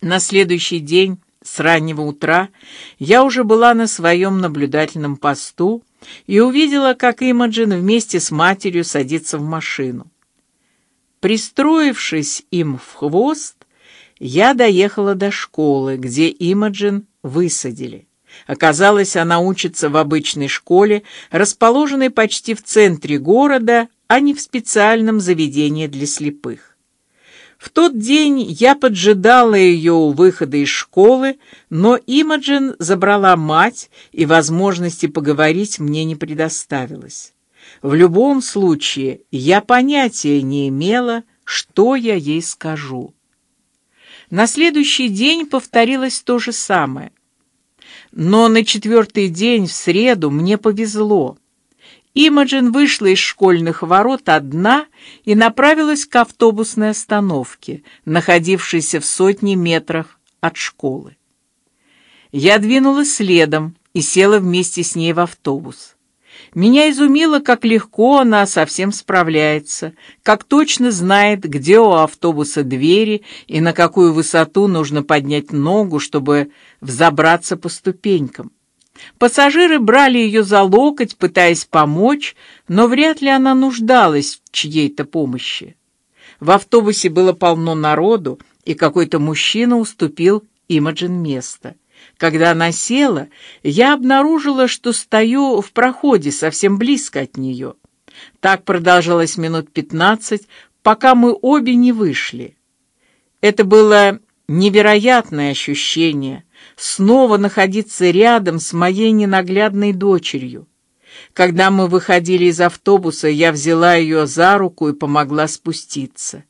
На следующий день с раннего утра я уже была на своем наблюдательном посту и увидела, как Имаджин вместе с матерью садится в машину. Пристроившись им в хвост, я доехала до школы, где Имаджин высадили. Оказалось, она учится в обычной школе, расположенной почти в центре города, а не в специальном заведении для слепых. В тот день я поджидала ее у выхода из школы, но Имаджин забрала мать, и возможности поговорить мне не предоставилось. В любом случае, я понятия не имела, что я ей скажу. На следующий день повторилось то же самое. Но на четвертый день, в среду, мне повезло. Имаджин вышла из школьных ворот одна и направилась к автобусной остановке, находившейся в сотне метрах от школы. Я двинулась следом и села вместе с ней в автобус. Меня изумило, как легко она совсем справляется, как точно знает, где у автобуса двери и на какую высоту нужно поднять ногу, чтобы взобраться по ступенькам. Пассажиры брали ее за локоть, пытаясь помочь, но вряд ли она нуждалась в чьей-то помощи. В автобусе было полно народу, и какой-то мужчина уступил Имаджин место. Когда она села, я обнаружила, что стою в проходе совсем близко от нее. Так продолжалось минут пятнадцать, пока мы обе не вышли. Это было невероятное ощущение снова находиться рядом с моей ненаглядной дочерью. Когда мы выходили из автобуса, я взяла ее за руку и помогла спуститься.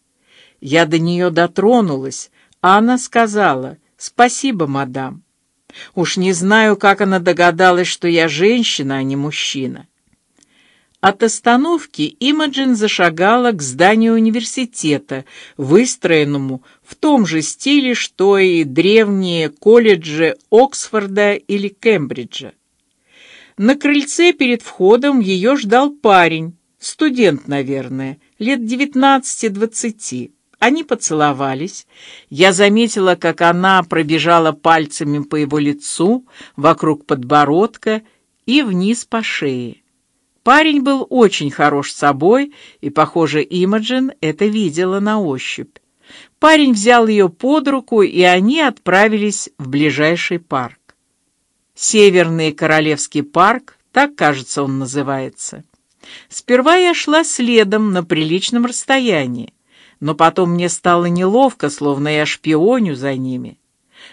Я до нее дотронулась, а она сказала «Спасибо, мадам». Уж не знаю, как она догадалась, что я женщина, а не мужчина. От остановки Имаджин зашагала к зданию университета, выстроенному в том же стиле, что и древние колледжи Оксфорда или Кембриджа. На крыльце перед входом ее ждал парень, студент, наверное, лет девятнадцати-двадцати. Они поцеловались. Я заметила, как она пробежала пальцами по его лицу, вокруг подбородка и вниз по шее. Парень был очень хорош собой, и, похоже, Имаджин это видела на ощупь. Парень взял ее под руку, и они отправились в ближайший парк. Северный Королевский парк, так, кажется, он называется. Сперва я шла следом на приличном расстоянии, но потом мне стало неловко, словно я шпионю за ними.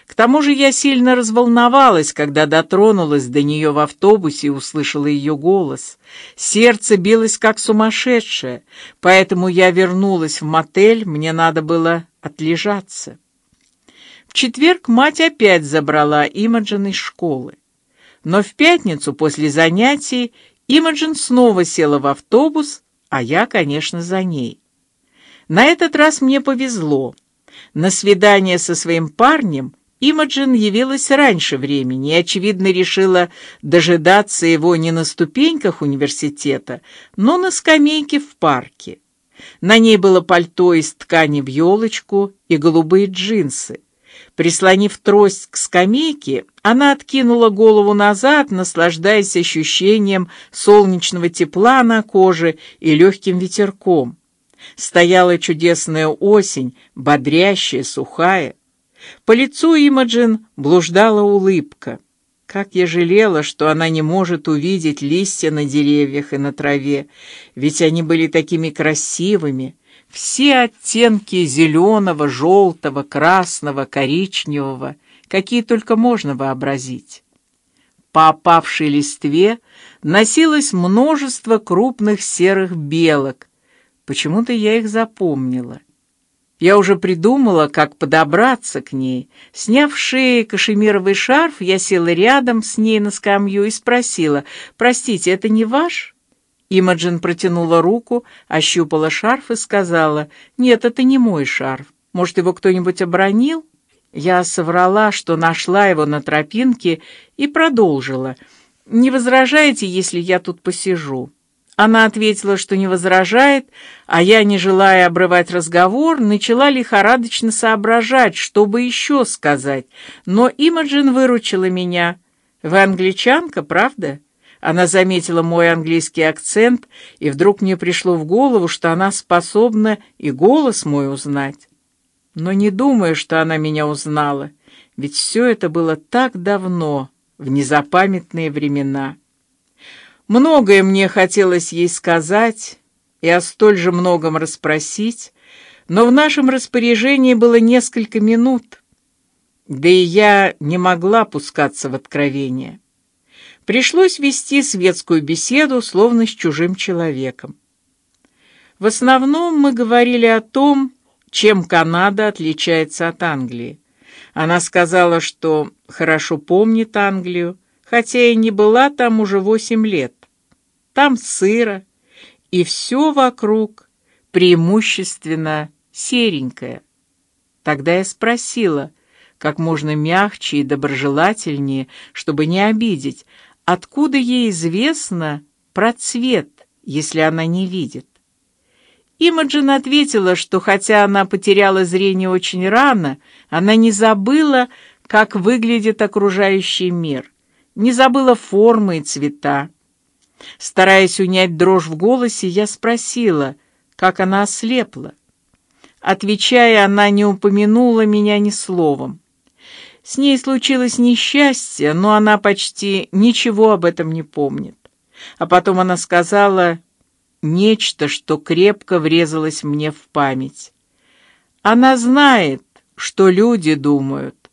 К тому же я сильно разволновалась, когда дотронулась до нее в автобусе и услышала ее голос. Сердце билось как сумасшедшее, поэтому я вернулась в мотель, мне надо было отлежаться. В четверг мать опять забрала Имаджин из школы. Но в пятницу после занятий Имаджин снова села в автобус, а я, конечно, за ней. На этот раз мне повезло. На свидание со своим парнем Имаджин явилась раньше времени и, очевидно, решила дожидаться его не на ступеньках университета, но на скамейке в парке. На ней было пальто из ткани в елочку и голубые джинсы. Прислонив трость к скамейке, она откинула голову назад, наслаждаясь ощущением солнечного тепла на коже и легким ветерком. Стояла чудесная осень, бодрящая, сухая. По лицу Имаджин блуждала улыбка. Как я жалела, что она не может увидеть листья на деревьях и на траве, ведь они были такими красивыми, все оттенки зеленого, желтого, красного, коричневого, какие только можно вообразить. По опавшей листве носилось множество крупных серых белок. Почему-то я их запомнила. Я уже придумала, как подобраться к ней. Сняв шеи кашемировый шарф, я села рядом с ней на скамью и спросила: "Простите, это не ваш?" Имаджин протянула руку, ощупала шарф и сказала: "Нет, это не мой шарф. Может, его кто-нибудь обронил?" Я соврала, что нашла его на тропинке, и продолжила: "Не возражаете, если я тут посижу?" Она ответила, что не возражает, а я, не желая обрывать разговор, начала лихорадочно соображать, что бы еще сказать. Но Имаджин выручила меня. «Вы англичанка, правда?» Она заметила мой английский акцент, и вдруг мне пришло в голову, что она способна и голос мой узнать. Но не думаю, что она меня узнала, ведь все это было так давно, в незапамятные времена. Многое мне хотелось ей сказать и о столь же многом расспросить, но в нашем распоряжении было несколько минут, да и я не могла пускаться в откровение. Пришлось вести светскую беседу, словно с чужим человеком. В основном мы говорили о том, чем Канада отличается от Англии. Она сказала, что хорошо помнит Англию, хотя и не была там уже восемь лет. Там сыро, и все вокруг преимущественно серенькое. Тогда я спросила, как можно мягче и доброжелательнее, чтобы не обидеть, откуда ей известно про цвет, если она не видит. Имаджин ответила, что хотя она потеряла зрение очень рано, она не забыла, как выглядит окружающий мир, не забыла формы и цвета. Стараясь унять дрожь в голосе, я спросила, как она ослепла. Отвечая, она не упомянула меня ни словом. С ней случилось несчастье, но она почти ничего об этом не помнит. А потом она сказала нечто, что крепко врезалось мне в память. Она знает, что люди думают.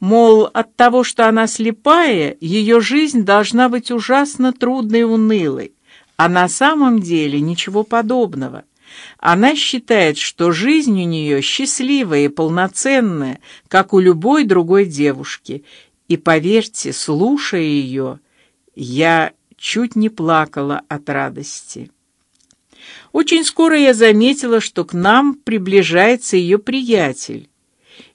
Мол, от того, что она слепая, ее жизнь должна быть ужасно трудной и унылой, а на самом деле ничего подобного. Она считает, что жизнь у нее счастливая и полноценная, как у любой другой девушки. И поверьте, слушая ее, я чуть не плакала от радости. Очень скоро я заметила, что к нам приближается ее приятель,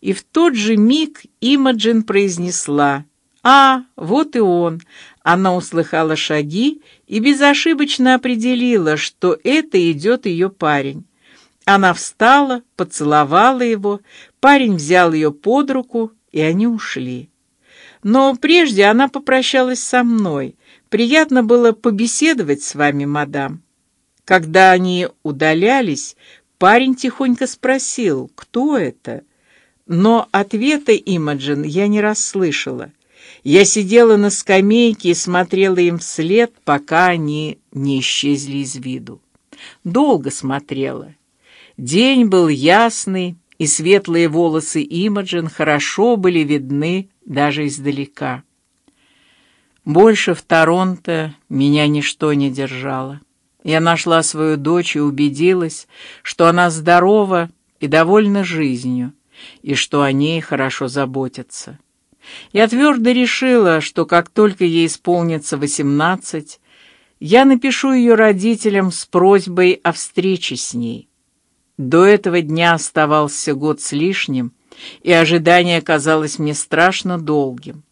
и в тот же миг Имаджин произнесла: "А, вот и он". Она услыхала шаги и безошибочно определила, что это идет ее парень. Она встала, поцеловала его, парень взял ее под руку, и они ушли. Но прежде она попрощалась со мной. Приятно было побеседовать с вами, мадам. Когда они удалялись, парень тихонько спросил, кто это, но ответа Имаджин я не расслышала. Я сидела на скамейке и смотрела им вслед, пока они не исчезли из виду. Долго смотрела. День был ясный, и светлые волосы Имаджин хорошо были видны даже издалека. Больше в Торонто меня ничто не держало. Я нашла свою дочь и убедилась, что она здорова и довольна жизнью, и что о ней хорошо заботятся. Я твердо решила, что как только ей исполнится восемнадцать, я напишу ее родителям с просьбой о встрече с ней. До этого дня оставался год с лишним, и ожидание казалось мне страшно долгим.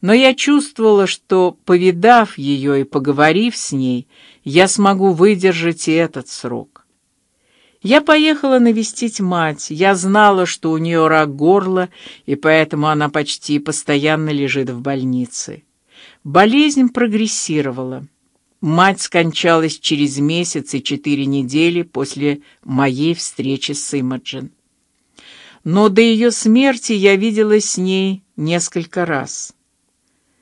Но я чувствовала, что, повидав ее и поговорив с ней, я смогу выдержать и этот срок. Я поехала навестить мать. Я знала, что у нее рак горла, и поэтому она почти постоянно лежит в больнице. Болезнь прогрессировала. Мать скончалась через месяц и четыре недели после моей встречи с Имаджин. Но до ее смерти я виделась с ней несколько раз.